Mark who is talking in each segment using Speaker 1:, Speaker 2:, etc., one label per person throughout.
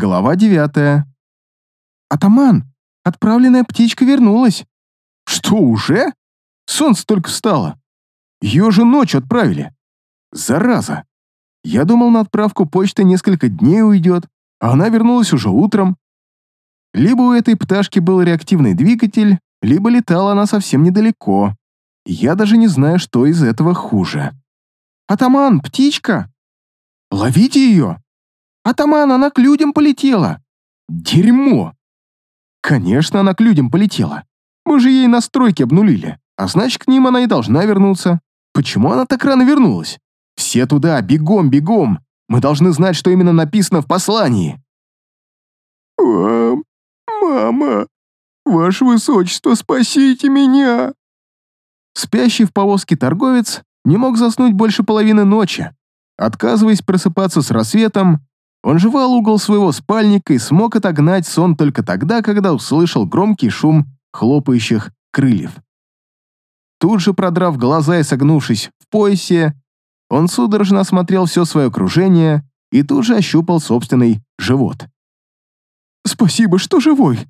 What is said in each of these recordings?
Speaker 1: Глава девятая. «Атаман, отправленная птичка вернулась». «Что, уже? Солнце только встало. Ее же ночью отправили. Зараза. Я думал, на отправку почты несколько дней уйдет, а она вернулась уже утром. Либо у этой пташки был реактивный двигатель, либо летала она совсем недалеко. Я даже не знаю, что из этого хуже. «Атаман, птичка!» «Ловите ее!» «Атаман, она к людям полетела!» «Дерьмо!» «Конечно, она к людям полетела. Мы же ей настройки обнулили, а значит, к ним она и должна вернуться. Почему она так рано вернулась? Все туда, бегом, бегом! Мы должны знать, что именно написано в послании!»
Speaker 2: «Мам, мама, ваше высочество, спасите меня!»
Speaker 1: Спящий в повозке торговец не мог заснуть больше половины ночи. Отказываясь просыпаться с рассветом, он жевал угол своего спальника и смог отогнать сон только тогда, когда услышал громкий шум хлопающих крыльев. Тут же, продрав глаза и согнувшись в поясе, он судорожно осмотрел все свое окружение и тут же ощупал собственный живот.
Speaker 2: «Спасибо, что живой!»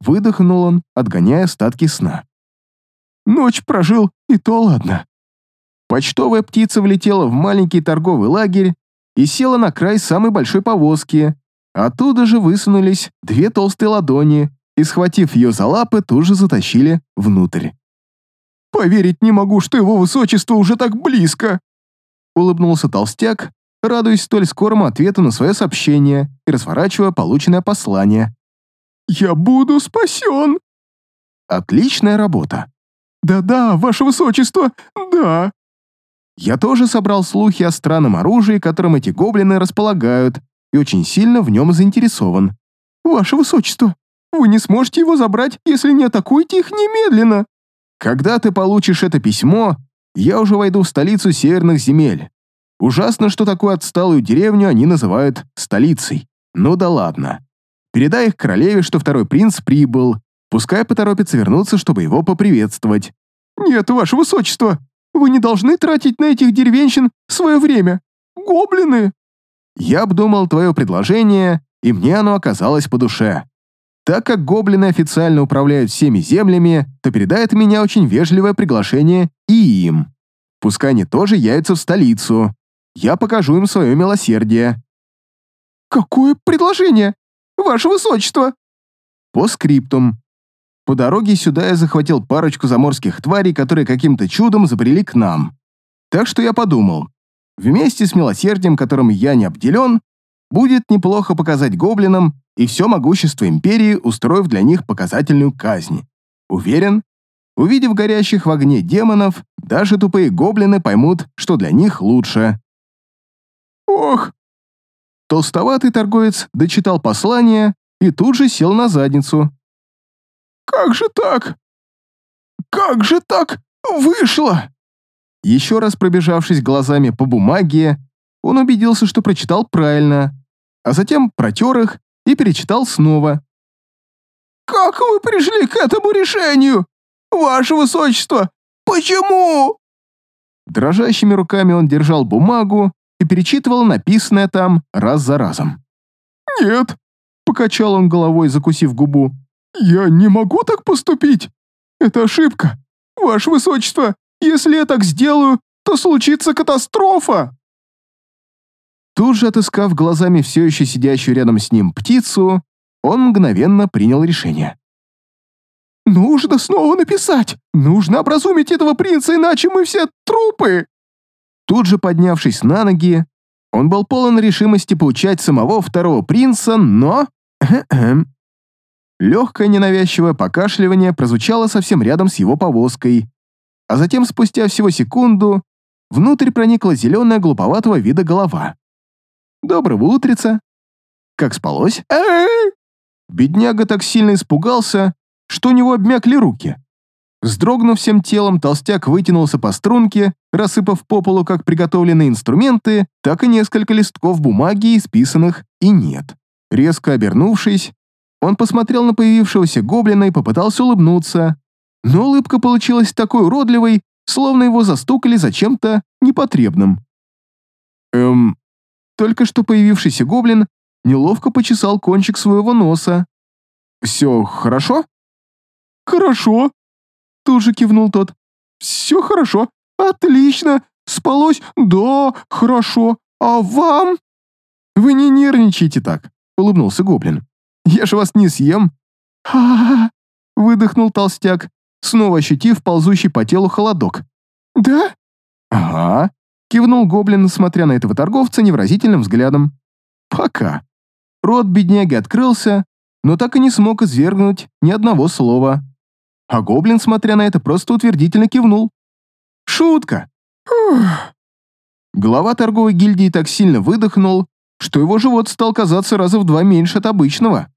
Speaker 1: Выдохнул он, отгоняя остатки сна.
Speaker 2: «Ночь прожил, и то ладно».
Speaker 1: Почтовая птица влетела в маленький торговый лагерь и села на край самой большой повозки. Оттуда же высунулись две толстые ладони и, схватив ее за лапы, тут же затащили внутрь.
Speaker 2: «Поверить не могу, что его высочество уже так близко!»
Speaker 1: Улыбнулся толстяк, радуясь столь скорому ответу на свое сообщение и разворачивая полученное послание.
Speaker 2: «Я буду спасен!»
Speaker 1: Отличная работа.
Speaker 2: «Да-да, ваше высочество, да!»
Speaker 1: Я тоже собрал слухи о странном оружии, которым эти гоблины располагают, и очень сильно в нем заинтересован.
Speaker 2: «Ваше высочество, вы не сможете его забрать, если не атакуете их немедленно!»
Speaker 1: «Когда ты получишь это письмо, я уже войду в столицу северных земель. Ужасно, что такую отсталую деревню они называют столицей. Ну да ладно. Передай их королеве, что второй принц прибыл. Пускай поторопится вернуться, чтобы его поприветствовать».
Speaker 2: «Нет, ваше высочество, вы не должны тратить на этих деревенщин свое время. Гоблины!»
Speaker 1: Я обдумал твое предложение, и мне оно оказалось по душе. Так как гоблины официально управляют всеми землями, то передает меня очень вежливое приглашение и им. Пускай они тоже явятся в столицу. Я покажу им свое милосердие.
Speaker 2: «Какое предложение? Ваше высочество!»
Speaker 1: По скриптум. По дороге сюда я захватил парочку заморских тварей, которые каким-то чудом забрели к нам. Так что я подумал, вместе с милосердием, которым я не обделен, будет неплохо показать гоблинам и все могущество Империи, устроив для них показательную казнь. Уверен, увидев горящих в огне демонов, даже тупые гоблины поймут, что для них лучше.
Speaker 2: «Ох!»
Speaker 1: Толстоватый торговец дочитал послание и тут же сел на задницу,
Speaker 2: как же так? Как же так вышло?»
Speaker 1: Еще раз пробежавшись глазами по бумаге, он убедился, что прочитал правильно, а затем протер их и перечитал снова.
Speaker 2: «Как вы пришли к этому решению? Ваше Высочество, почему?»
Speaker 1: Дрожащими руками он держал бумагу и перечитывал написанное там раз за разом.
Speaker 2: «Нет», — покачал он головой, закусив губу. «Я не могу так поступить! Это ошибка! Ваше Высочество, если я так сделаю, то случится катастрофа!»
Speaker 1: Тут же, отыскав глазами все еще сидящую рядом с ним птицу, он мгновенно принял решение.
Speaker 2: «Нужно снова написать! Нужно образумить этого принца, иначе мы все трупы!»
Speaker 1: Тут же, поднявшись на ноги, он был полон решимости поучать самого второго принца, но... Легкое ненавязчивое покашливание прозвучало совсем рядом с его повозкой, а затем, спустя всего секунду, внутрь проникла зеленая глуповатого вида голова. «Доброго утреца!» «Как спалось?» Бедняга так сильно испугался, что у него обмякли руки. Сдрогнув всем телом, толстяк вытянулся по струнке, рассыпав по полу как приготовленные инструменты, так и несколько листков бумаги, исписанных и нет. Резко обернувшись, он посмотрел на появившегося гоблина и попытался улыбнуться, но улыбка получилась такой уродливой, словно его застукали за чем-то непотребным. Эм... Только что появившийся гоблин неловко почесал кончик своего носа. «Все хорошо?»
Speaker 2: «Хорошо», — тут же кивнул тот. «Все хорошо, отлично, спалось, да, хорошо, а вам?»
Speaker 1: «Вы не нервничайте так», — улыбнулся гоблин. «Я же вас не съем».
Speaker 2: «Ха-ха-ха», —
Speaker 1: выдохнул толстяк, снова ощутив ползущий по телу холодок.
Speaker 2: «Да?»
Speaker 1: «Ага», — кивнул гоблин, смотря на этого торговца невразительным взглядом. «Пока». Рот бедняги открылся, но так и не смог извергнуть ни одного слова. А гоблин, смотря на это, просто утвердительно кивнул. «Шутка!» Глава торговой гильдии так сильно выдохнул, что его живот стал казаться раза в два меньше от обычного.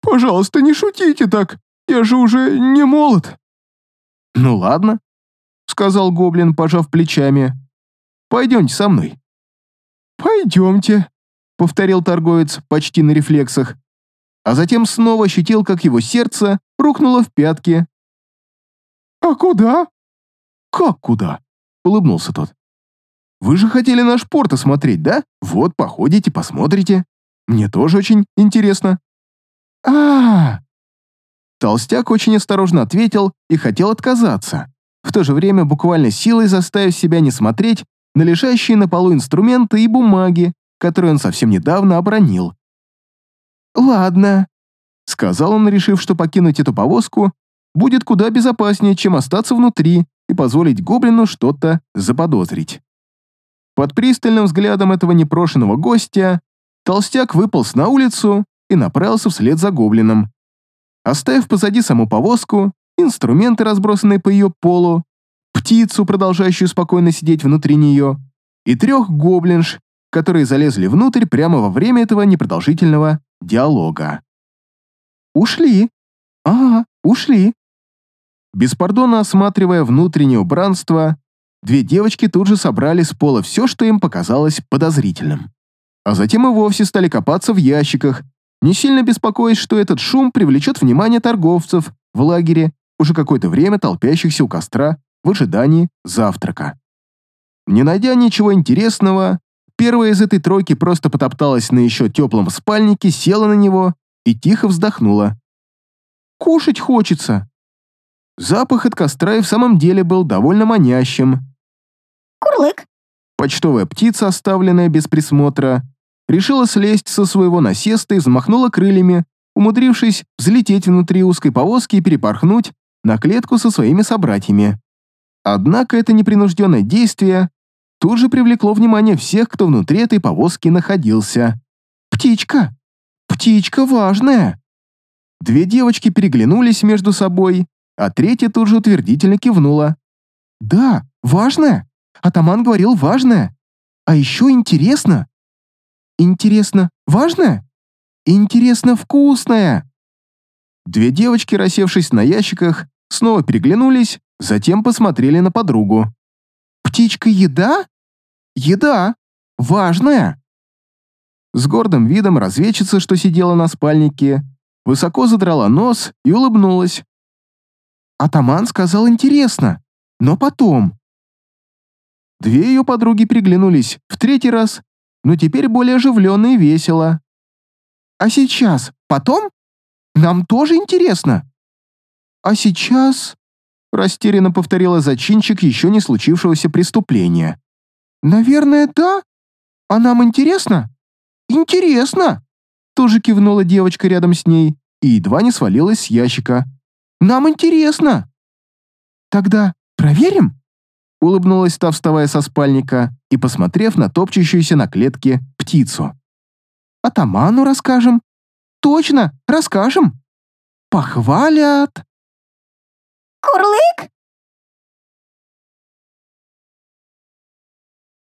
Speaker 2: «Пожалуйста, не шутите так, я же уже не молод».
Speaker 1: «Ну ладно», — сказал гоблин, пожав плечами. «Пойдемте со мной».
Speaker 2: «Пойдемте», — повторил торговец почти на рефлексах,
Speaker 1: а затем снова ощутил, как его сердце рухнуло в пятки.
Speaker 2: «А куда?»
Speaker 1: «Как куда?» — улыбнулся тот. «Вы же хотели наш порт осмотреть, да? Вот, походите, посмотрите. Мне тоже очень интересно».
Speaker 2: А, -а, а
Speaker 1: Толстяк очень осторожно ответил и хотел отказаться, в то же время буквально силой заставив себя не смотреть на лежащие на полу инструменты и бумаги, которые он совсем недавно обронил.
Speaker 2: «Ладно», —
Speaker 1: сказал он, решив, что покинуть эту повозку будет куда безопаснее, чем остаться внутри и позволить гоблину что-то заподозрить. Под пристальным взглядом этого непрошенного гостя толстяк выполз на улицу и направился вслед за гоблином. Оставив позади саму повозку, инструменты, разбросанные по ее полу, птицу, продолжающую спокойно сидеть внутри нее, и трех гоблинш, которые залезли внутрь прямо во время этого непродолжительного диалога.
Speaker 2: «Ушли. Ага, ушли».
Speaker 1: Беспардонно осматривая внутреннее убранство, две девочки тут же собрали с пола все, что им показалось подозрительным. А затем и вовсе стали копаться в ящиках, не сильно беспокоясь, что этот шум привлечет внимание торговцев в лагере, уже какое-то время толпящихся у костра в ожидании завтрака. Не найдя ничего интересного, первая из этой тройки просто потопталась на еще теплом спальнике, села на него и тихо вздохнула.
Speaker 2: «Кушать хочется!»
Speaker 1: Запах от костра и в самом деле был довольно манящим.
Speaker 3: «Курлык!»
Speaker 1: Почтовая птица, оставленная без присмотра, решила слезть со своего насеста и взмахнула крыльями, умудрившись взлететь внутри узкой повозки и перепорхнуть на клетку со своими собратьями. Однако это непринужденное действие тут же привлекло внимание всех, кто внутри этой повозки находился.
Speaker 2: «Птичка! Птичка важная!»
Speaker 1: Две девочки переглянулись между собой, а третья тут же утвердительно кивнула.
Speaker 2: «Да, важная. Атаман говорил важная. А еще интересно. Интересно, важное? Интересно, вкусное!»
Speaker 1: Две девочки, рассевшись на ящиках, снова переглянулись, затем посмотрели на подругу.
Speaker 2: «Птичка еда? Еда. Важная!»
Speaker 1: С гордым видом разведчица, что сидела на спальнике, высоко задрала нос и улыбнулась.
Speaker 2: «Атаман сказал интересно, но потом».
Speaker 1: Две ее подруги приглянулись в третий раз но теперь более оживленно и весело.
Speaker 2: «А сейчас? Потом? Нам тоже интересно!»
Speaker 1: «А сейчас?» — растерянно повторила зачинчик еще не случившегося преступления.
Speaker 2: «Наверное, да. А нам интересно?» «Интересно!»
Speaker 1: Тоже кивнула девочка рядом с ней и едва не свалилась с ящика.
Speaker 2: «Нам интересно!»
Speaker 1: «Тогда проверим?» Улыбнулась та, вставая со спальника и посмотрев на топчущуюся на клетке птицу.
Speaker 2: «Атаману расскажем?» «Точно, расскажем!» «Похвалят!»
Speaker 3: «Курлык!»